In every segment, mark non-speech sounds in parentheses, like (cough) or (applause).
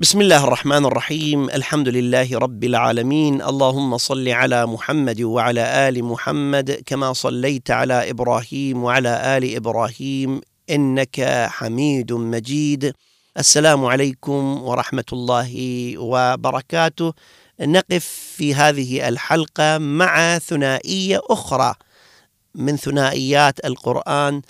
بسم الله الرحمن الرحيم الحمد لله رب العالمين اللهم صل على محمد وعلى ال محمد كما صليت على إبراهيم وعلى ال إبراهيم انك حميد مجيد السلام عليكم ورحمه الله وبركاته نقف في هذه الحلقة مع ثنائيه أخرى من ثنائيات القران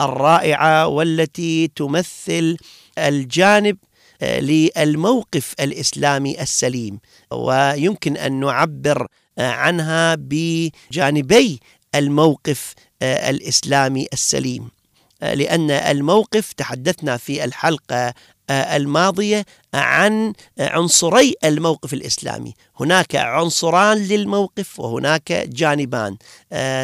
الرائعه والتي تمثل الجانب للموقف الإسلامي السليم ويمكن أن نعبر عنها بجانبي الموقف الإسلامي السليم. لأن الموقف تحدثنا في الحلقة الماضية عن عنصري الموقف الإسلامي، هناك عنصران للموقف وهناك جانبان.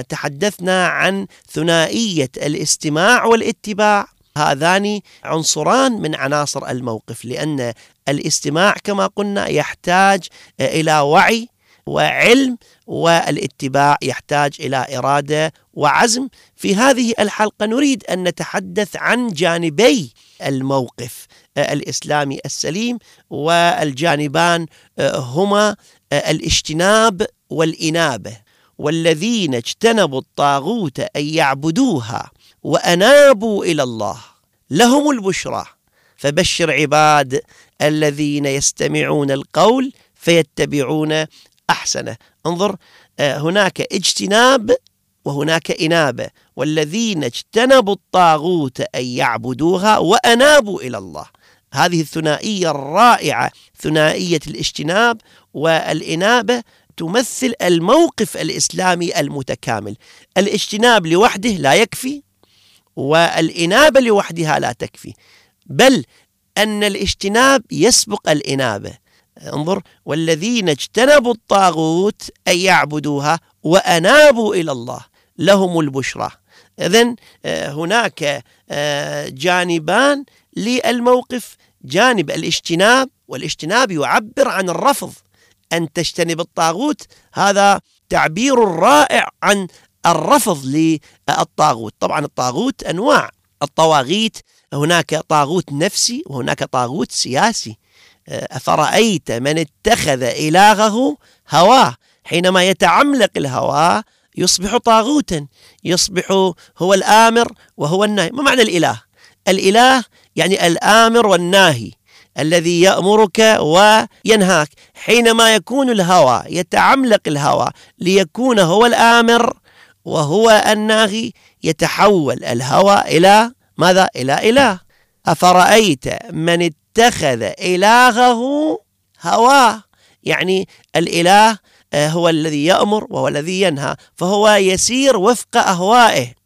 تحدثنا عن ثنائية الاستماع والاتباع. هذان عنصران من عناصر الموقف لأن الاستماع كما قلنا يحتاج إلى وعي وعلم والاتباع يحتاج إلى إرادة وعزم. في هذه الحلقة نريد أن نتحدث عن جانبي الموقف الإسلامي السليم والجانبان هما الاجتناب والإنابة والذين اجتنبوا الطاغوت أن يعبدوها وأنابوا إلى الله. لهم البشرى. فبشر عباد الذين يستمعون القول فيتبعون أحسنه. انظر هناك اجتناب وهناك إنابة. والذين اجتنبوا الطاغوت أن يعبدوها وأنابوا إلى الله. هذه الثنائية الرائعة ثنائية الاجتناب والإنابة تمثل الموقف الإسلامي المتكامل. الاجتناب لوحده لا يكفي والإنابة لوحدها لا تكفي بل أن الاجتناب يسبق الإنابة. انظر والذين اجتنبوا الطاغوت أن يعبدوها وأنابوا إلى الله لهم البشرى. إذن هناك جانبان للموقف. جانب الاجتناب والاجتناب يعبر عن الرفض أن تجتنب الطاغوت. هذا تعبير رائع عن الرفض للطاغوت. طبعا الطاغوت أنواع. الطواغيت هناك طاغوت نفسي وهناك طاغوت سياسي. أفرأيت من اتخذ إلهه هواه؟ حينما يتعملق الهوى يصبح طاغوتا. يصبح هو الآمر وهو الناهي. ما معنى الإله؟ الإله يعني الآمر والناهي الذي يأمرك وينهاك. حينما يكون الهوى يتعملق الهوى ليكون هو الآمر وهو الناغي يتحول الهوى إلى ماذا؟ إلى إله. أفرأيت من اتخذ إلهه هواه يعني الإله هو الذي يأمر وهو الذي ينهى فهو يسير وفق أهوائه.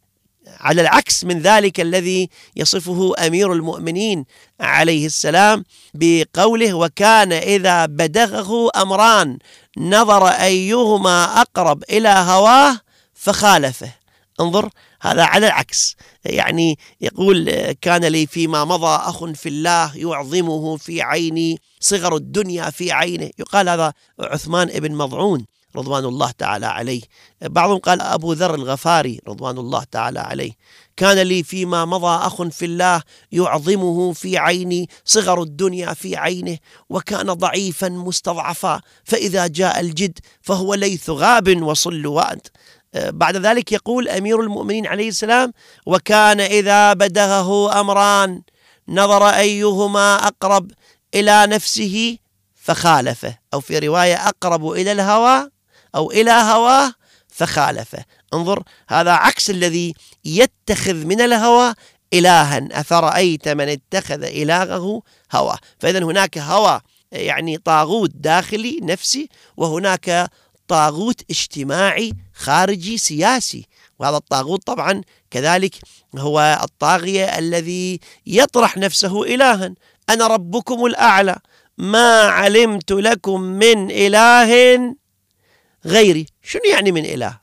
على العكس من ذلك الذي يصفه أمير المؤمنين عليه السلام بقوله وكان إذا بدغه أمران نظر أيهما أقرب إلى هواه؟ فخالفه. انظر هذا على العكس. يعني يقول كان لي فيما مضى أخ في الله يعظمه في عيني صغر الدنيا في عينه. يقال هذا عثمان بن مضعون رضوان الله تعالى عليه. بعضهم قال أبو ذر الغفاري رضوان الله تعالى عليه. كان لي فيما مضى أخ في الله يعظمه في عيني صغر الدنيا في عينه وكان ضعيفا مستضعفا فإذا جاء الجد فهو ليث غاب وصل وأنت. بعد ذلك يقول أمير المؤمنين عليه السلام وكان إذا بدغه أمران نظر أيهما أقرب إلى نفسه فخالفه. أو في رواية أقرب إلى الهوى أو إلى هواه فخالفه. انظر هذا عكس الذي يتخذ من الهوى إلها. أفرأيت من اتخذ إلهه هوى؟ فإذا هناك هوى يعني طاغوت داخلي نفسي وهناك طاغوت اجتماعي خارجي سياسي وهذا الطاغوت طبعا كذلك هو الطاغية الذي يطرح نفسه إلها. أنا ربكم الأعلى ما علمت لكم من إله غيري. شنو يعني من إله؟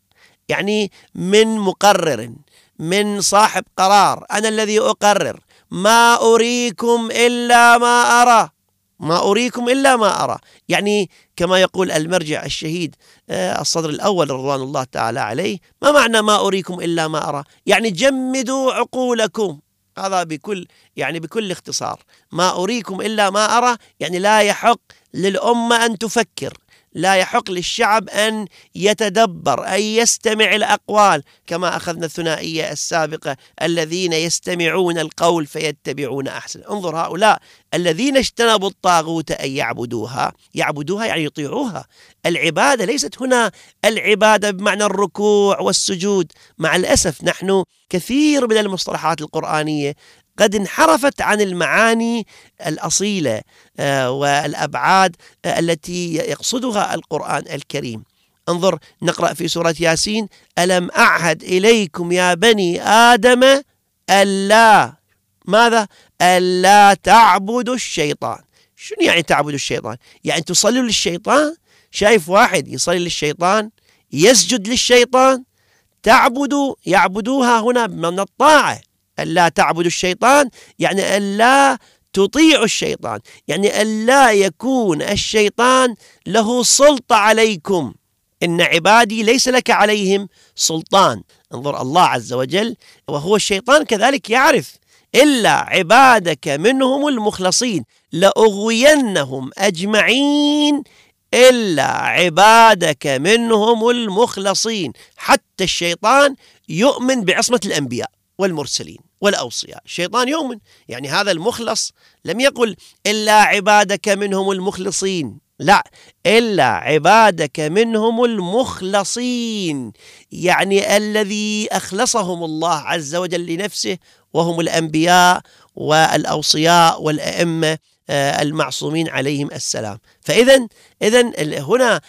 يعني من مقرر من صاحب قرار. أنا الذي أقرر ما أريكم إلا ما أرى. ما أريكم إلا ما أرى. يعني كما يقول المرجع الشهيد آه، الصدر الأول رضوان الله تعالى عليه ما معنى ما أريكم إلا ما أرى؟ يعني جمدوا عقولكم. هذا بكل يعني بكل اختصار. ما أريكم إلا ما أرى يعني لا يحق للأمة أن تفكر. لا يحق للشعب أن يتدبر أن يستمع الأقوال كما أخذنا الثنائية السابقة الذين يستمعون القول فيتبعون أحسن. انظر هؤلاء الذين اجتنبوا الطاغوت أن يعبدوها. يعبدوها يعني يطيعوها. العبادة ليست هنا العبادة بمعنى الركوع والسجود. مع الأسف نحن كثير من المصطلحات القرآنية قد انحرفت عن المعاني الأصيلة آه، والأبعاد آه، التي يقصدها القرآن الكريم. انظر نقرأ في سورة ياسين: ألم أعهد إليكم يا بني آدم ألا ماذا؟ ألا تعبدوا الشيطان. شنو يعني تعبدوا الشيطان؟ يعني تصلوا للشيطان؟ شايف واحد يصلي للشيطان؟ يسجد للشيطان؟ تعبدوا يعبدوها هنا من الطاعة ألا تعبدوا الشيطان يعني ألا تطيعوا الشيطان يعني ألا يكون الشيطان له سلطة عليكم. إن عبادي ليس لك عليهم سلطان. انظر الله عز وجل وهو الشيطان كذلك يعرف. إلا عبادك منهم المخلصين لأغوينهم أجمعين. إلا عبادك منهم المخلصين. حتى الشيطان يؤمن بعصمة الأنبياء. والمرسلين والأوصياء. الشيطان يؤمن يعني هذا المخلص لم يقل إلا عبادك منهم المخلصين. لا إلا عبادك منهم المخلصين يعني الذي أخلصهم الله عز وجل لنفسه وهم الأنبياء والأوصياء والأئمة المعصومين عليهم السلام. فإذا إذا هنا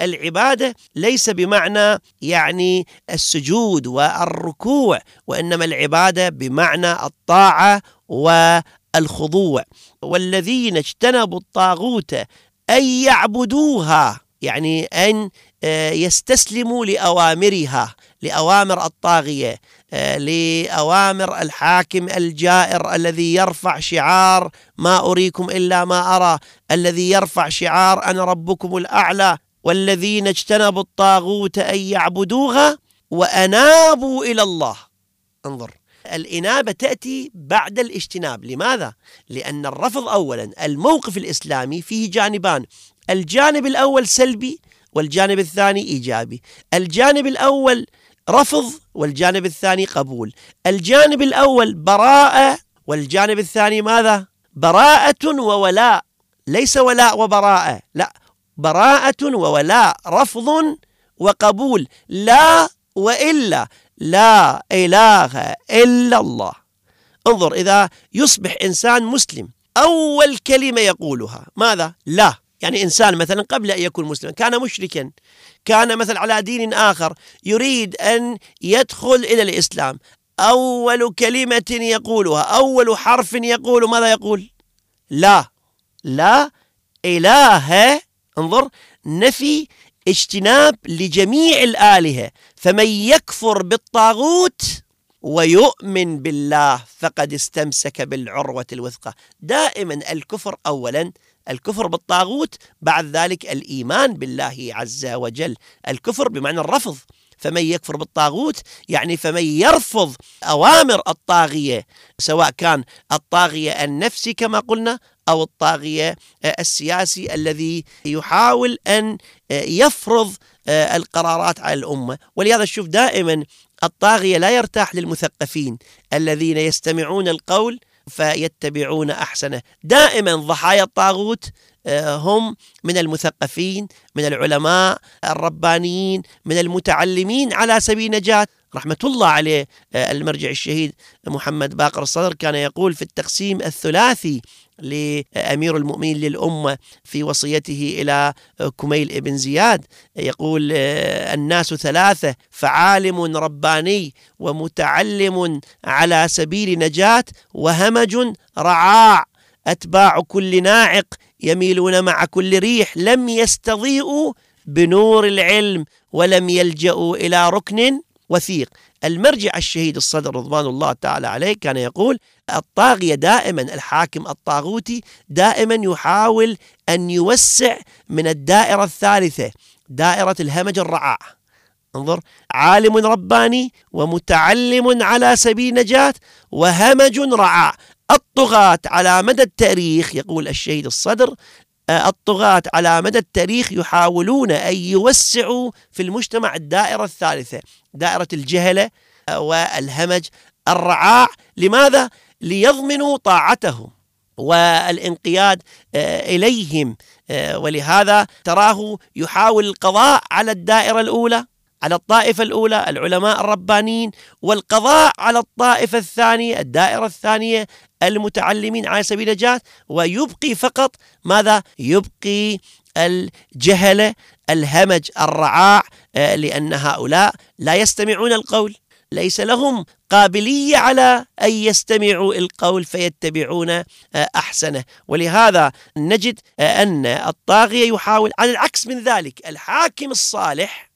العبادة ليس بمعنى يعني السجود والركوع وإنما العبادة بمعنى الطاعة والخضوع. والذين اجتنبوا الطاغوت أن يعبدوها يعني أن آه، يستسلموا لأوامرها لأوامر الطاغية. آه، لأوامر الحاكم الجائر الذي يرفع شعار ما أريكم إلا ما أرى. الذي يرفع شعار أنا ربكم الأعلى والذين اجتنبوا الطاغوت أن يعبدوها وأنابوا إلى الله. انظر الإنابة تأتي بعد الاجتناب. لماذا؟ لأن الرفض أولا الموقف الإسلامي فيه جانبان. الجانب الأول سلبي والجانب الثاني إيجابي. الجانب الأول رفض والجانب الثاني قبول. الجانب الأول براءة والجانب الثاني ماذا؟ براءة وولاء. ليس ولاء وبراءة لا. براءة وولاء رفض وقبول. لا وإلا. لا إله إلا الله. انظر إذا يصبح إنسان مسلم أول كلمة يقولها ماذا؟ لا. يعني إنسان مثلا قبل أن يكون مسلما كان مشركا. كان مثلا على دين آخر يريد أن يدخل إلى الإسلام. أول كلمة يقولها أول حرف يقول ماذا يقول؟ لا. لا إله. انظر نفي اجتناب لجميع الآلهة. فمن يكفر بالطاغوت ويؤمن بالله فقد استمسك بالعروة الوثقى. دائما الكفر أولا. الكفر بالطاغوت بعد ذلك الإيمان بالله عز وجل. الكفر بمعنى الرفض. فمن يكفر بالطاغوت يعني فمن يرفض أوامر الطاغية سواء كان الطاغية النفسي كما قلنا أو الطاغية السياسي الذي يحاول أن يفرض القرارات على الأمة. ولهذا شوف دائما الطاغية لا يرتاح للمثقفين الذين يستمعون القول فيتبعون أحسنه. دائما ضحايا الطاغوت آه، هم من المثقفين من العلماء الربانيين من المتعلمين على سبيل نجاة. رحمة الله عليه آه، المرجع الشهيد محمد باقر الصدر كان يقول في التقسيم الثلاثي لأمير المؤمنين للأمة في وصيته إلى كميل ابن زياد. يقول آه، الناس ثلاثة فعالم رباني ومتعلم على سبيل نجاة وهمج رعاع. أتباع كل ناعق يميلون مع كل ريح. لم يستضيئوا بنور العلم ولم يلجأوا إلى ركن وثيق. المرجع الشهيد الصدر رضوان الله تعالى عليه كان يقول الطاغية دائما الحاكم الطاغوتي دائما يحاول أن يوسع من الدائرة الثالثة دائرة الهمج الرعاع انظر عالم رباني ومتعلم على سبيل نجاة وهمج رعاع الطغاة على مدى التاريخ يقول الشهيد الصدر آه، الطغاة على مدى التاريخ يحاولون أن يوسعوا في المجتمع الدائرة الثالثة دائرة الجهلة آه، والهمج الرعاع لماذا؟ ليضمنوا طاعتهم والانقياد آه، إليهم. ولهذا تراه يحاول القضاء على الدائرة الأولى على الطائفة الأولى العلماء الربانيين والقضاء على الطائفة الثانية الدائرة الثانية المتعلمين على سبيل النجاة ويبقي فقط ماذا؟ يبقي الجهلة الهمج الرعاع آه، لأن هؤلاء لا يستمعون القول. ليس لهم قابلية على أن يستمعوا القول فيتبعون آه، أحسنه. ولهذا نجد آه، أن الطاغية يحاول على العكس من ذلك. الحاكم الصالح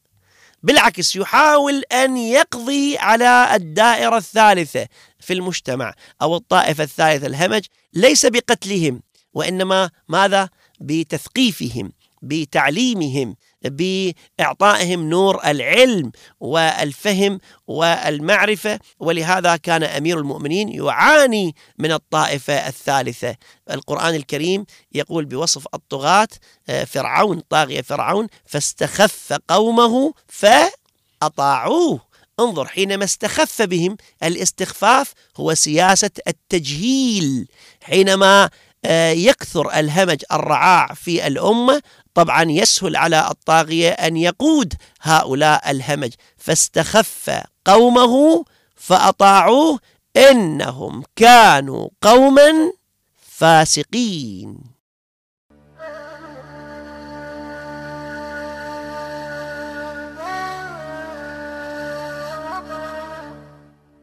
بالعكس يحاول أن يقضي على الدائرة الثالثة في المجتمع أو الطائفة الثالثة. الهمج ليس بقتلهم وإنما ماذا؟ بتثقيفهم بتعليمهم. بإعطائهم نور العلم والفهم والمعرفة ولهذا كان أمير المؤمنين يعاني من الطائفة الثالثة. القرآن الكريم يقول بوصف الطغاة آه، فرعون طاغية فرعون فاستخف قومه فأطاعوه. انظر حينما استخف بهم الاستخفاف هو سياسة التجهيل. حينما يكثر الهمج الرعاع في الأمة. طبعا يسهل على الطاغية أن يقود هؤلاء الهمج. فاستخف قومه فأطاعوه إنهم كانوا قوما فاسقين.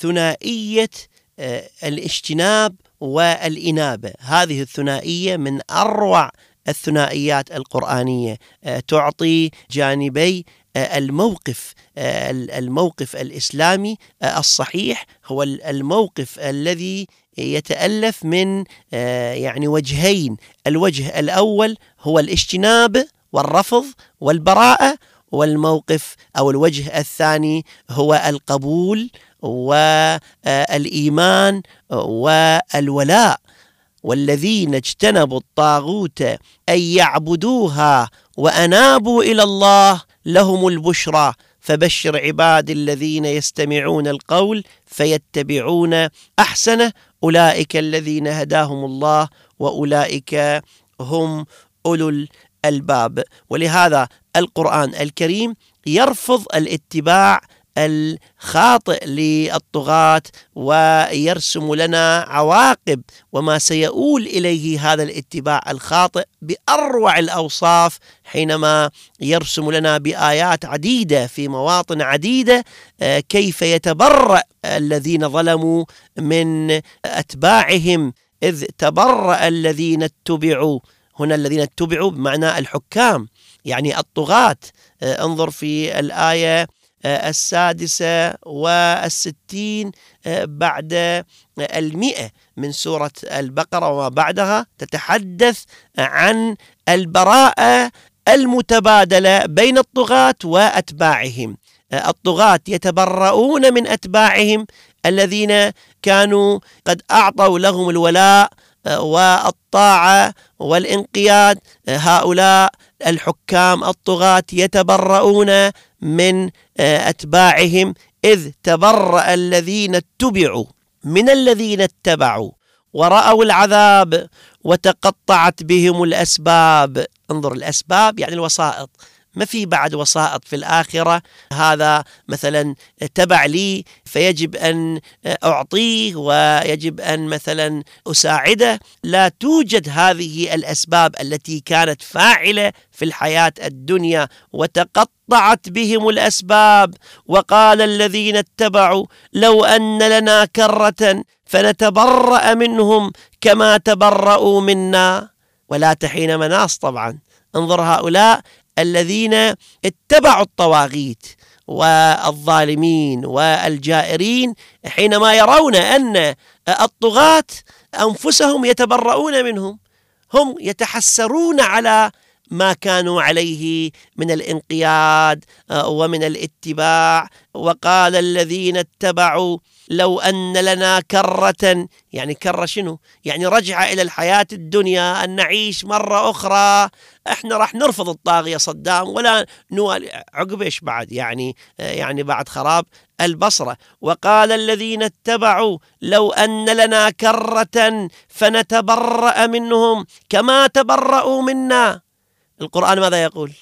ثنائية آه، الاجتناب والإنابة. هذه الثنائية من أروع الثنائيات القرآنية. آه، تعطي جانبي آه، الموقف الموقف الإسلامي الصحيح هو الموقف الذي يتألف من يعني وجهين. الوجه الأول هو الاجتناب والرفض والبراءة والموقف أو الوجه الثاني هو القبول والإيمان والولاء والذين اجتنبوا الطاغوت أن يعبدوها وأنابوا إلى الله لهم البشرى. فبشر عباد الذين يستمعون القول فيتبعون أحسنه. أولئك الذين هداهم الله وأولئك هم أولو الألباب. ولهذا القرآن الكريم يرفض الاتباع الخاطئ للطغاة ويرسم لنا عواقب وما سيؤول إليه هذا الاتباع الخاطئ بأروع الأوصاف حينما يرسم لنا بآيات عديدة في مواطن عديدة آه، كيف يتبرأ الذين ظلموا من أتباعهم إذ تبرأ الذين اتبعوا. هنا الذين اتبعوا بمعنى الحكام يعني الطغاة. آه، انظر في الآية السادسة والستين آه، بعد المئة من سورة البقرة وما بعدها تتحدث عن البراءة المتبادلة بين الطغاة وأتباعهم. الطغاة يتبرؤون من أتباعهم الذين كانوا قد أعطوا لهم الولاء والطاعة والانقياد هؤلاء الحكام الطغاة يتبرؤون من أتباعهم إذ تبرأ الذين اتبعوا من الذين اتبعوا ورأوا العذاب وتقطعت بهم الأسباب. انظر الأسباب يعني الوسائط. ما في بعد وسائط في الآخرة؟ هذا مثلا تبع لي فيجب أن أعطيه ويجب أن مثلا أساعده. لا توجد هذه الأسباب التي كانت فاعلة في الحياة الدنيا وتقطعت بهم الأسباب. وقال الذين اتبعوا لو أن لنا كرة فنتبرأ منهم كما تبرأوا منا. ولا تحين مناص طبعا. انظر هؤلاء الذين اتبعوا الطواغيت والظالمين والجائرين حينما يرون أن الطغاة أنفسهم يتبرؤون منهم هم يتحسرون على ما كانوا عليه من الانقياد ومن الاتباع. وقال الذين اتبعوا لو أن لنا كرة يعني كرة شنو؟ يعني رجعة إلى الحياة الدنيا أن نعيش مرة أخرى. إحنا راح نرفض الطاغية صدام ولا نوالي عقب إيش بعد؟ يعني يعني بعد خراب البصرة. وقال الذين اتبعوا لو أن لنا كرة فنتبرأ منهم كما تبرأوا منا. القرآن ماذا يقول؟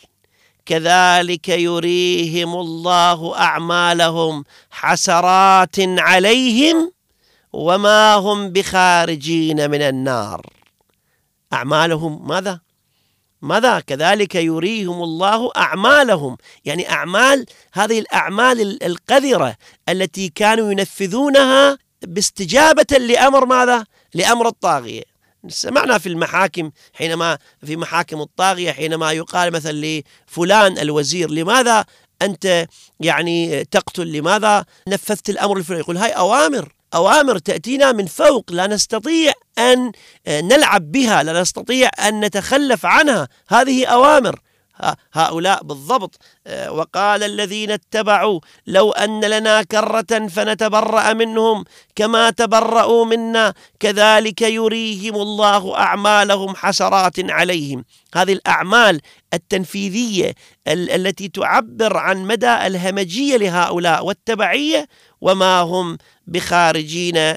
كذلك يريهم الله أعمالهم حسرات عليهم وما هم بخارجين من النار أعمالهم ماذا؟ ماذا كذلك يريهم الله أعمالهم يعني أعمال هذه الأعمال القذرة التي كانوا ينفذونها باستجابة لأمر ماذا؟ لأمر الطاغية سمعنا في المحاكم حينما في محاكم الطاغية حينما يقال مثلا لفلان الوزير لماذا أنت يعني تقتل؟ لماذا نفذت الأمر الفلاني؟ يقول هاي أوامر أوامر تأتينا من فوق لا نستطيع أن نلعب بها لا نستطيع أن نتخلف عنها. هذه أوامر. هؤلاء بالضبط. آه، وقال الذين اتبعوا لو أن لنا كرة فنتبرأ منهم كما تبرأوا منا كذلك يريهم الله أعمالهم حسرات عليهم. هذه الأعمال التنفيذية التي تعبر عن مدى الهمجية لهؤلاء والتبعية وما هم بخارجين آه،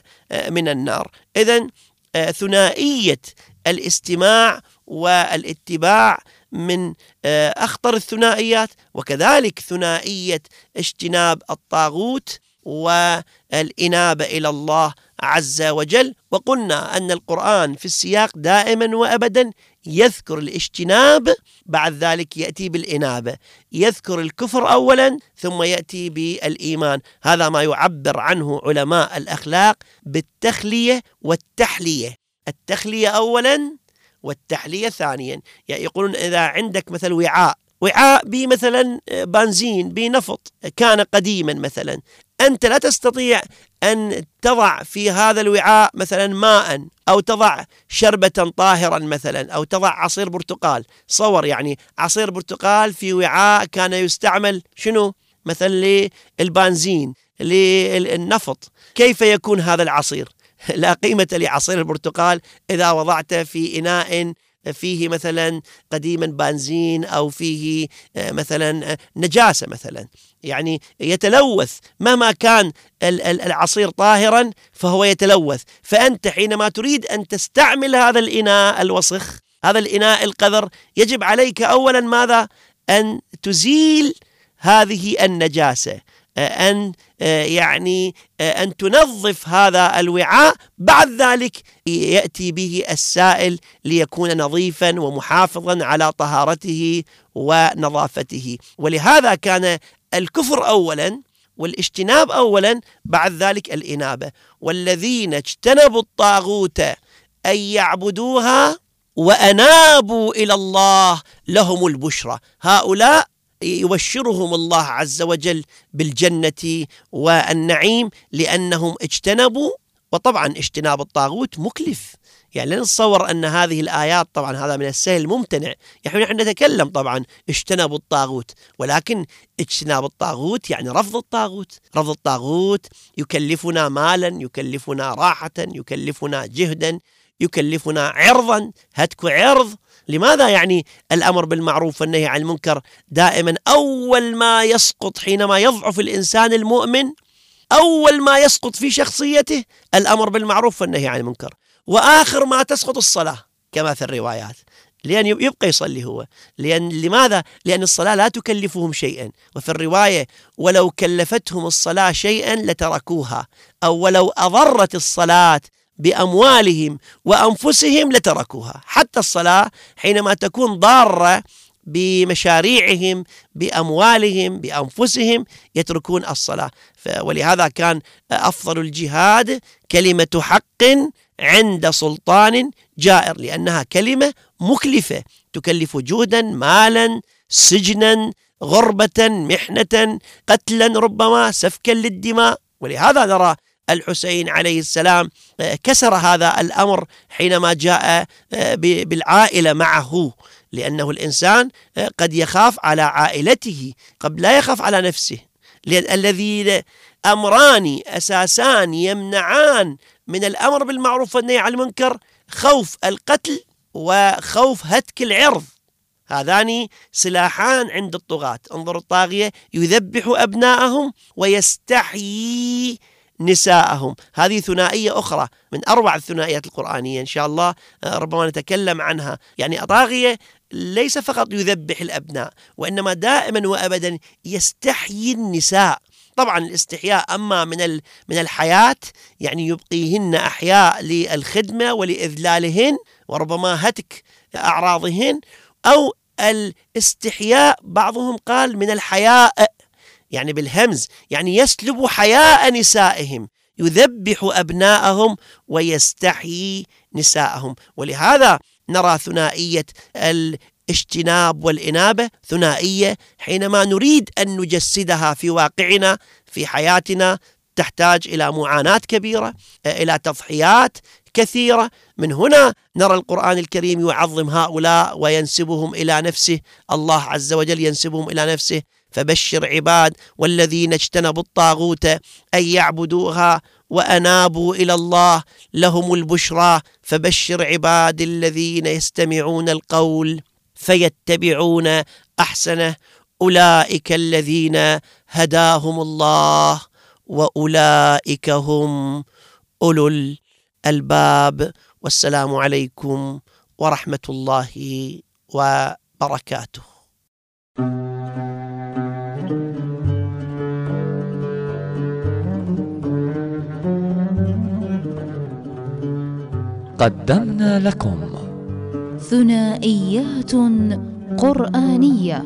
من النار. إذا آه، ثنائية الاستماع والاتباع من آه، أخطر الثنائيات وكذلك ثنائية اجتناب الطاغوت والإنابة إلى الله عز وجل. وقلنا أن القرآن في السياق دائما وأبدا يذكر الاجتناب بعد ذلك يأتي بالإنابة. يذكر الكفر أولا ثم يأتي بالإيمان. هذا ما يعبر عنه علماء الأخلاق بالتخلية والتحلية. التخلية أولا والتحلية ثانيا. يعني يقولون إذا عندك مثل وعاء وعاء بمثلا بنزين بنفط كان قديما مثلا. أنت لا تستطيع أن تضع في هذا الوعاء مثلا ماء أو تضع شربة طاهرا مثلا أو تضع عصير برتقال. صور يعني عصير برتقال في وعاء كان يستعمل شنو؟ مثلا للبنزين للنفط. كيف يكون هذا العصير؟ (laughs) لا قيمة لعصير البرتقال إذا وضعته في إناء فيه مثلا قديما بنزين أو فيه آه، مثلا آه، نجاسة مثلا. يعني يتلوث مهما كان العصير طاهرا فهو يتلوث. فأنت حينما تريد أن تستعمل هذا الإناء الوسخ هذا الإناء القذر يجب عليك أولا ماذا؟ أن تزيل هذه النجاسة. أن يعني أن تنظف هذا الوعاء. بعد ذلك يأتي به السائل ليكون نظيفا ومحافظا على طهارته ونظافته. ولهذا كان الكفر أولا والاجتناب أولا بعد ذلك الإنابة. والذين اجتنبوا الطاغوت أن يعبدوها وأنابوا إلى الله لهم البشرى. هؤلاء يبشرهم الله عز وجل بالجنة والنعيم لأنهم اجتنبوا وطبعا اجتناب الطاغوت مكلف. يعني لا نتصور أن هذه الآيات طبعا هذا من السهل الممتنع. يعني نحن نتكلم طبعا اجتنبوا الطاغوت ولكن اجتناب الطاغوت يعني رفض الطاغوت. رفض الطاغوت يكلفنا مالا يكلفنا راحة يكلفنا جهدا يكلفنا عرضا. هتك عرض لماذا يعني الأمر بالمعروف والنهي عن المنكر دائما؟ أول ما يسقط حينما يضعف الإنسان المؤمن أول ما يسقط في شخصيته الأمر بالمعروف والنهي عن المنكر. وآخر ما تسقط الصلاة كما في الروايات. لأن يبقى يصلي هو. لأن لماذا؟ لأن الصلاة لا تكلفهم شيئا. وفي الرواية ولو كلفتهم الصلاة شيئا لتركوها. أو ولو أضرت الصلاة بأموالهم وأنفسهم لتركوها. حتى الصلاة حينما تكون ضارة بمشاريعهم بأموالهم بأنفسهم يتركون الصلاة. ولهذا كان أفضل الجهاد كلمة حق عند سلطان جائر لأنها كلمة مكلفة. تكلف جهدا مالا سجنا غربة محنة قتلا ربما سفكا للدماء. ولهذا نرى الحسين عليه السلام آه، كسر هذا الأمر حينما جاء آه، بالعائلة معه لأنه الإنسان آه، قد يخاف على عائلته قد لا يخاف على نفسه. لأن الذين أمران أساسان يمنعان من الأمر بالمعروف والنهي عن المنكر خوف القتل وخوف هتك العرض. هذان سلاحان عند الطغاة. انظروا الطاغية يذبح أبناءهم ويستحيي نساءهم. هذه ثنائية أخرى من أروع الثنائيات القرآنية إن شاء الله آه، ربما نتكلم عنها. يعني طاغية ليس فقط يذبح الأبناء وإنما دائما وأبدا يستحيي النساء. طبعا الاستحياء أما من من الحياة يعني يبقيهن أحياء للخدمة ولإذلالهن وربما هتك أعراضهن أو الاستحياء بعضهم قال من الحياء يعني بالهمز يعني يسلب حياء نسائهم يذبح أبناءهم ويستحيي نساءهم ولهذا نرى ثنائية الاجتناب والإنابة ثنائية حينما نريد أن نجسدها في واقعنا في حياتنا تحتاج إلى معاناة كبيرة إلى تضحيات كثيرة. من هنا نرى القرآن الكريم يعظم هؤلاء وينسبهم إلى نفسه. الله عز وجل ينسبهم إلى نفسه. فبشر عباد والذين اجتنبوا الطاغوت أن يعبدوها وأنابوا إلى الله. لهم البشرى فبشر عباد الذين يستمعون القول فيتبعون أحسنه. أولئك الذين هداهم الله وأولئك هم أولو الألباب. والسلام عليكم ورحمة الله وبركاته. قدمنا لكم. ثنائيات قرآنية.